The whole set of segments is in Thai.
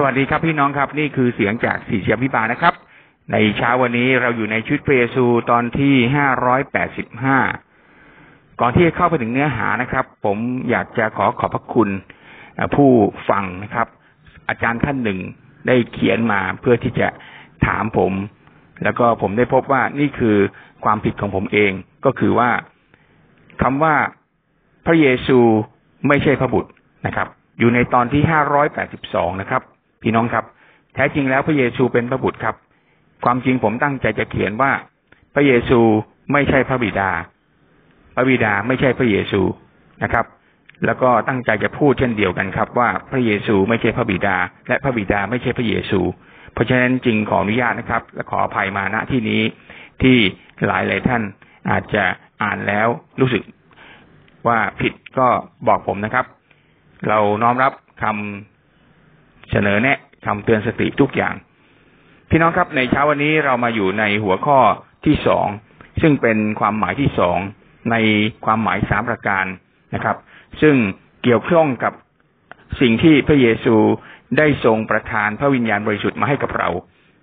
สวัสดีครับพี่น้องครับนี่คือเสียงจากสีเชียพิบาลนะครับ ในเช้าวันนี้เราอยู่ในชุดพระเยซูตอนที่ห้าร้อยแปดสิบห้าก่อนที่จะเข้าไปถึงเนื้อหานะครับ ผมอยากจะขอขอบพระคุณผู้ฟังนะครับ อาจารย์ท่านหนึ่งได้เขียนมาเพื่อที่จะถามผม แล้วก็ผมได้พบว่านี่คือความผิดของผมเอง ก็คือว่าคำว่าพระเยซูไม่ใช่พระบุตรนะครับอยู่ในตอนที่ห้าร้อยแปดสิบสองนะครับ พี่น้องครับ แท้จริงแล้วพระเยซูเป็นพระบุตรครับ ความจริงผมตั้งใจจะเขียนว่า พระเยซูไม่ใช่พระบิดา พระบิดาไม่ใช่พระเยซูนะครับ แล้วก็ตั้งใจจะพูดเช่นเดียวกันครับ ว่าพระเยซูไม่ใช่พระบิดา และพระบิดาไม่ใช่พระเยซู เพราะฉะนั้นจึงขออนุญาตนะครับ และขออภัยมาณที่นี้ที่หลายหลายท่านอาจจะอ่านแล้วรู้สึกว่าผิดก็บอกผมนะครับ เราน้อมรับคำ นอแนะคำเตือนสติทุกอย่าง พี่น้องครับในเช้าวันนี้เรามาอยู่ในหัวข้อที่สองซึ่งเป็นความหมายที่สองในความหมายสามประการนะครับ ซึ่งเกี่ยวข้องกับสิ่งที่พระเยซูได้ทรงประทานพระวิญญาณบริสุทธิ์มาให้กับเรา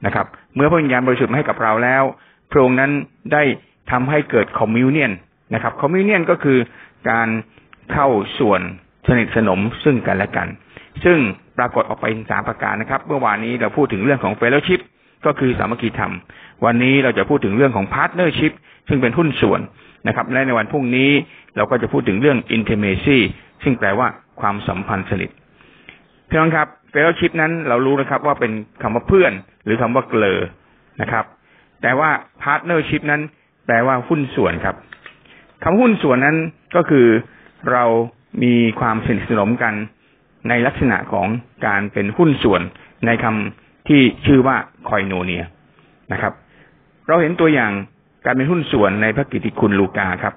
นะครับ เมื่อพระวิญญาณบริสุทธิ์มาให้กับเราแล้ว พระองค์นั้นได้ทำให้เกิด communion นะครับ communion ก็คือการเข้าส่วนสนิทสนมซึ่งกันและกัน ซึ่ง ปรากฏออกไปสามประการนะครับ เมื่อวานนี้เราพูดถึงเรื่องของ fellowship ก็คือสามัคคีธรรม วันนี้เราจะพูดถึงเรื่องของ partnership ซึ่งเป็นหุ้นส่วนนะครับ และในวันพรุ่งนี้เราก็จะพูดถึงเรื่องอินเท m เมซีซึ่งแปลว่าความสัมพันธ์สนิทพี่น้องครับ fellowship นั้นเรารู้นะครับ ว่าเป็นคำว่าเพื่อน หรือคำว่าเกลอนะครับ แต่ว่า partnership นั้น แปลว่าหุ้นส่วนครับคำหุ้นส่วนนั้นก็คือเรามีความสนิทสนมกัน ในลักษณะของการเป็นหุ้นส่วนในคำที่ชื่อว่า koinonia นะครับ เราเห็นตัวอย่างการเป็นหุ้นส่วนในพระกิติคุณลูกาครับ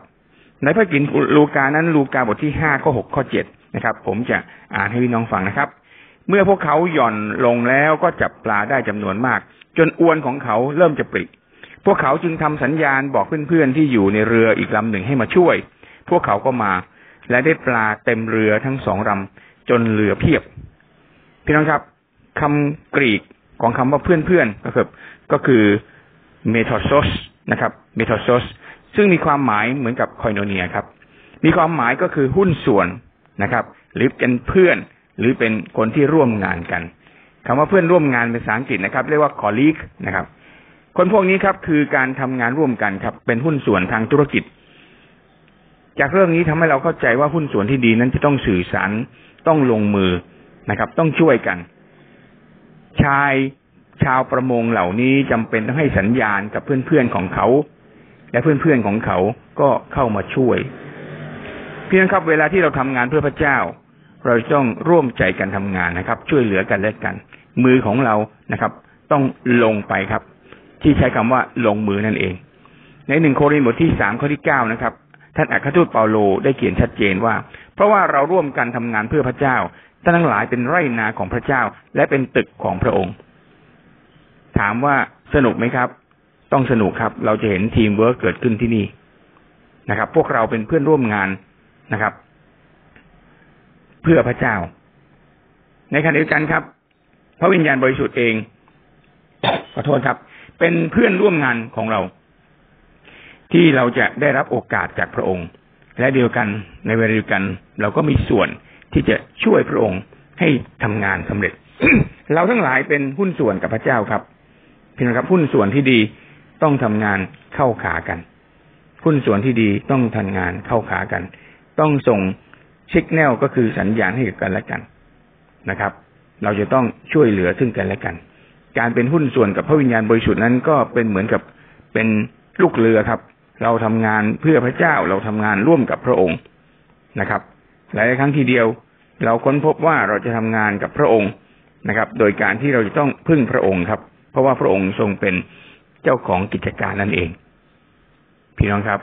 ในพระกิติคุณลูกานั้นลูกาบทที่ห้าข้อหกข้อเจ็ดนะครับ ผมจะอ่านให้พี่น้องฟังนะครับ เมื่อพวกเขาหย่อนลงแล้วก็จับปลาได้จำนวนมาก จนอวนของเขาเริ่มจะปริพวกเขาจึงทำสัญญาณบอกเพื่อนๆที่อยู่ในเรืออีกลำหนึ่งให้มาช่วย พวกเขาก็มา และได้ปลาเต็มเรือทั้งสองลำจนเรือเพียบ พี่น้องครับคำกรีกของคำว่าเพื่อนๆก็คือก็คือเมทอซสนะครับเมทอซสซึ่งมีความหมายเหมือนกับคอยโนเนียครับ มีความหมายก็คือหุ้นส่วนนะครับ หรือเป็นเพื่อนหรือเป็นคนที่ร่วมงานกันคำว่าเพื่อนร่วมงานเป็นภาษาอังกฤษนะครับ เรียกว่า colleague นะครับ คนพวกนี้ครับคือการทำงานร่วมกันครับ เป็นหุ้นส่วนทางธุรกิจ จากเรื่องนี้ทำให้เราเข้าใจว่าหุ้นส่วนที่ดีนั้นจะต้องสื่อสารต้องลงมือนะครับ ต้องช่วยกัน ชายชาวประมงเหล่านี้จำเป็นต้องให้สัญญาณกับเพื่อนๆของเขา และเพื่อนๆของเขาก็เข้ามาช่วยเพียงครับเวลาที่เราทำงานเพื่อพระเจ้า เราต้องร่วมใจกันทำงานนะครับ ช่วยเหลือกันและกัน มือของเรานะครับ ต้องลงไปครับ ที่ใช้คำว่าลงมือนั่นเอง ในหนึ่งโครินธ์บทที่สามข้อที่เก้านะครับ ท่านอัครทูตเปาโลได้เขียนชัดเจนว่า เพราะว่าเราร่วมกันทำงานเพื่อพระเจ้าท่านทั้งหลายเป็นไร่นาของพระเจ้า และเป็นตึกของพระองค์ ถามว่าสนุกไหมครับ ต้องสนุกครับ เราจะเห็นทีมเวิร์กเกิดขึ้นที่นี่นะครับ พวกเราเป็นเพื่อนร่วมงานนะครับ เพื่อพระเจ้า ในขณะเดียวกันครับ พระวิญญาณบริสุทธิ์เองขอโทษครับ เป็นเพื่อนร่วมงานของเรา ที่เราจะได้รับโอกาสจากพระองค์ และเดียวกันในเวลาเดียวกัน เราก็มีส่วนที่จะช่วยพระองค์ให้ทำงานสำเร็จ เราทั้งหลายเป็นหุ้นส่วนกับพระเจ้าครับพี่น้องครับหุ้นส่วนที่ดีต้องทำงานเข้าขากัน หุ้นส่วนที่ดีต้องทำงานเข้าขากัน ต้องส่งชิกแนลก็คือสัญญาณให้กันและกันนะครับ เราจะต้องช่วยเหลือซึ่งกันและกัน การเป็นหุ้นส่วนกับพระวิญญาณบริสุทธิ์นั้นก็เป็นเหมือนกับเป็นลูกเรือครับ เราทำงานเพื่อพระเจ้าเราทำงานร่วมกับพระองค์นะครับ หลายครั้งทีเดียว เราค้นพบว่าเราจะทำงานกับพระองค์นะครับ โดยการที่เราจะต้องพึ่งพระองค์ครับ เพราะว่าพระองค์ทรงเป็นเจ้าของกิจการนั่นเอง พี่น้องครับ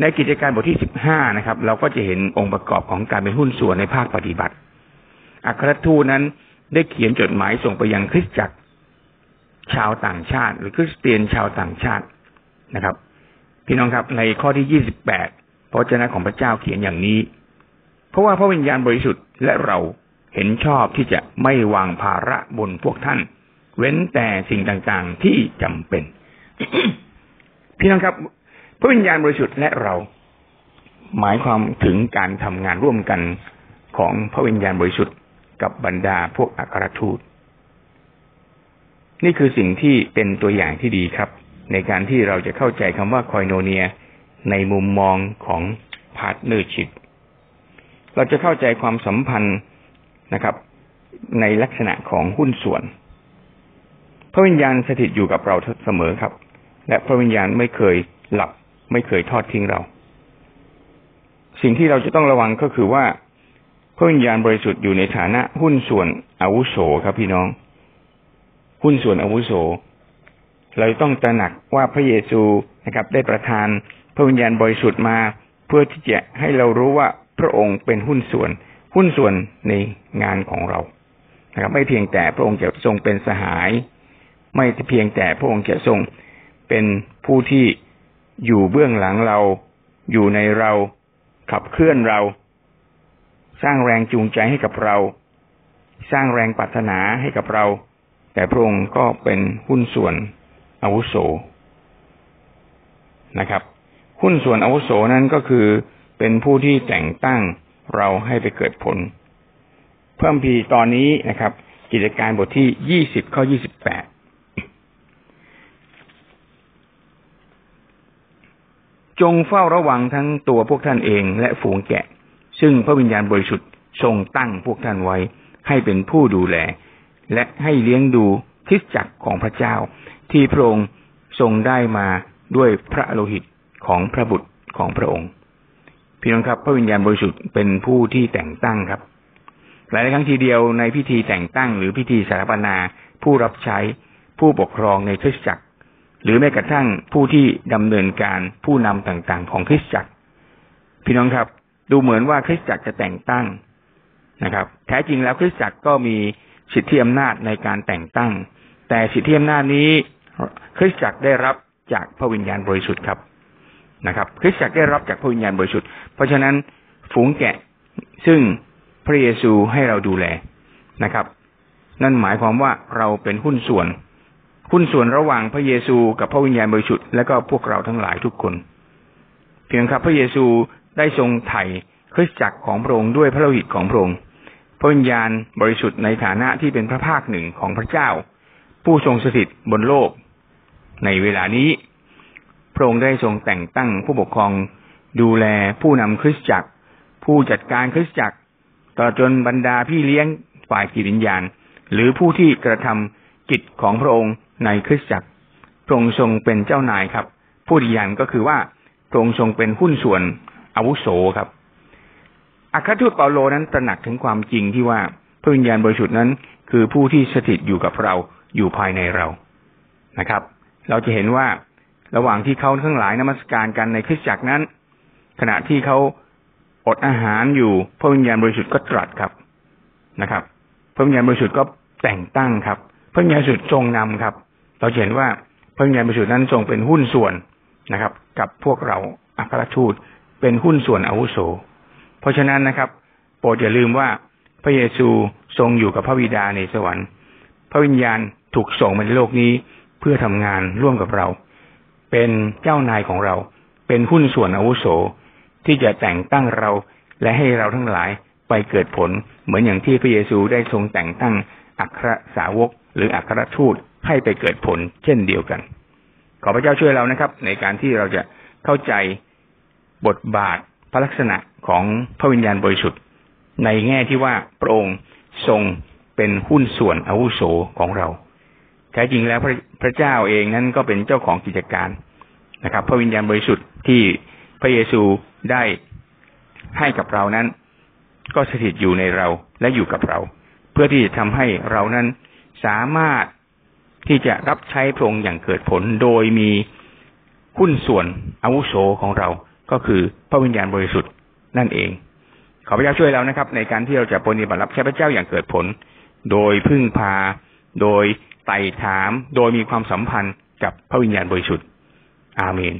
ในกิจการบทที่สิบห้านะครับ เราก็จะเห็นองค์ประกอบของการเป็นหุ้นส่วนในภาคปฏิบัติ อัครทูตนั้นได้เขียนจดหมายส่งไปยังคริสตจักรชาวต่างชาติ หรือคริสเตียนชาวต่างชาตินะครับ พี่น้องครับในข้อที่ยี่สิบแปดพระเจ้าของพระเจ้าเขียนอย่างนี้ เพราะว่าพระวิญญาณบริสุทธิ์และเราเห็นชอบที่จะไม่วางภาระบนพวกท่าน เว้นแต่สิ่งต่างๆที่จำเป็น พี่น้องครับ พระวิญญาณบริสุทธิ์และเรา หมายความถึงการทำงานร่วมกันของพระวิญญาณบริสุทธิ์กับบรรดาพวกอัครทูต นี่คือสิ่งที่เป็นตัวอย่างที่ดีครับ ในการที่เราจะเข้าใจคำว่า koinonia ในมุมมองของ partnership เราจะเข้าใจความสัมพันธ์นะครับ ในลักษณะของหุ้นส่วน พระวิญญาณสถิตอยู่กับเราเสมอครับ และพระวิญญาณไม่เคยหลับ ไม่เคยทอดทิ้งเรา สิ่งที่เราจะต้องระวังก็คือว่า พระวิญญาณบริสุทธิ์อยู่ในฐานะหุ้นส่วนอาวุโสครับพี่น้อง หุ้นส่วนอาวุโส เราต้องตระหนักว่าพระเยซูนะครับ ได้ประทานพระวิญญาณบริสุทธิ์มา เพื่อที่จะให้เรารู้ว่าพระองค์เป็นหุ้นส่วน หุ้นส่วนในงานของเรานะครับ ไม่เพียงแต่พระองค์จะทรงเป็นสหาย ไม่เพียงแต่พระองค์จะทรงเป็นผู้ที่อยู่เบื้องหลังเราอยู่ในเราขับเคลื่อนเรา สร้างแรงจูงใจให้กับเรา สร้างแรงปรารถนาให้กับเรา แต่พระองค์ก็เป็นหุ้นส่วน อาวุโสนะครับ หุ้นส่วนอาวุโสนั้นก็คือเป็นผู้ที่แต่งตั้งเราให้ไปเกิดผล เพิ่มพีตอนนี้นะครับ กิจการบทที่ยี่สิบข้อยี่สิบแปดจงเฝ้าระวังทั้งตัวพวกท่านเองและฝูงแกะ ซึ่งพระวิญญาณบริสุทธิ์ทรงตั้งพวกท่านไว้ ให้เป็นผู้ดูแล และให้เลี้ยงดู ทิศจักรของพระเจ้า ที่พระองค์ทรงได้มาด้วยพระโลหิตของพระบุตรของพระองค์ พี่น้องครับ พระวิญญาณบริสุทธิ์เป็นผู้ที่แต่งตั้งครับ หลายครั้งทีเดียวในพิธีแต่งตั้ง หรือพิธีสารปนา ผู้รับใช้ผู้ปกครองในคริสตจักร หรือแม้กระทั่งผู้ที่ดำเนินการผู้นำต่างๆ ของคริสตจักร พี่น้องครับ ดูเหมือนว่าคริสตจักรจะแต่งตั้งนะครับ แท้จริงแล้วคริสตจักรก็มีสิทธิอำนาจในการแต่งตั้ง แต่สิทธิอำนาจนี้คริสตจักรได้รับจากพระวิญญาณบริสุทธิ์ครับนะครับคริสตจักรได้รับจากพระวิญญาณบริสุทธิ์เพราะฉะนั้นฝูงแกะซึ่งพระเยซูให้เราดูแลนะครับ นั่นหมายความว่าเราเป็นหุ้นส่วน หุ้นส่วนระหว่างพระเยซูกับพระวิญญาณบริสุทธิ์และก็พวกเราทั้งหลายทุกคน เพียงครับพระเยซูได้ทรงไถ่คริสตจักรของพระองค์ด้วยพระโลหิตของพระองค์พระวิญญาณบริสุทธิ์ในฐานะที่เป็นพระภาคหนึ่งของพระเจ้า ผู้ทรงสถิตบนโลก ในเวลานี้ พระองค์ได้ทรงแต่งตั้งผู้ปกครองดูแลผู้นำคริสตจักร ผู้จัดการคริสตจักรต่อจนบรรดาพี่เลี้ยงฝ่ายกิจวิญญาณ หรือผู้ที่กระทำกิจของพระองค์ในคริสตจักร พระองค์ทรงเป็นเจ้านายครับ ผู้ดีอย่างก็คือว่าพระองค์ทรงเป็นหุ้นส่วนอาวุโสครับอัครทูตเปาโลนั้นตระหนักถึงความจริงที่ว่าพระวิญญาณบริสุทธิ์นั้น คือผู้ที่สถิตอยู่กับเรา อยู่ภายในเรานะครับ เราจะเห็นว่าระหว่างที่เขาทั้งหลายนมัสการกันในคริสตจักรนั้น ขณะที่เขาอดอาหารอยู่พระวิญญาณบริสุทธิ์ก็ตรัสครับนะครับ พระวิญญาณบริสุทธิ์ก็แต่งตั้งครับ พระวิญญาณบริสุทธิ์ทรงนำครับ เราเห็นว่าพระวิญญาณบริสุทธิ์นั้นทรงเป็นหุ้นส่วนนะครับ กับพวกเราอัครทูตเป็นหุ้นส่วนอาวุโส เพราะฉะนั้นนะครับ โปรดอย่าลืมว่าพระเยซูทรงอยู่กับพระบิดาในสวรรค์ ระวิญญาณถูกส่งมาในโลกนี้ เพื่อทำงานร่วมกับเรา เป็นเจ้านายของเรา เป็นหุ้นส่วนอาวุโสที่จะแต่งตั้งเราและให้เราทั้งหลายไปเกิดผล เหมือนอย่างที่พระเยซูได้ทรงแต่งตั้งอัครสาวก หรืออัครทูตให้ไปเกิดผลเช่นเดียวกัน ขอพระเจ้าช่วยเรานะครับ ในการที่เราจะเข้าใจบทบาทพระลักษณะของพระวิญญาณบริสุทธิ์ ในแง่ที่ว่าพระองค์ทรง เป็นหุ้นส่วนอาวุโสของเราแท้จริงแล้วพระพระเจ้าเองนั้นก็เป็นเจ้าของกิจการนะครับ พระวิญญาณบริสุทธิ์ที่พระเยซูได้ให้กับเรานั้น ก็สถิตอยู่ในเราและอยู่กับเรา เพื่อที่จะทำให้เรานั้นสามารถที่จะรับใช้พระองค์อย่างเกิดผลโดยมีหุ้นส่วนอาวุโสของเราก็คือพระวิญญาณบริสุทธิ์นั่นเอง ขอพระเจ้าช่วยเรานะครับ ในการที่เราจะปฏิบัติรับใช้พระเจ้าอย่างเกิดผล โดยพึ่งพา โดยไต่ถาม โดยมีความสัมพันธ์กับพระวิญญาณบริสุทธิ์ อาเมน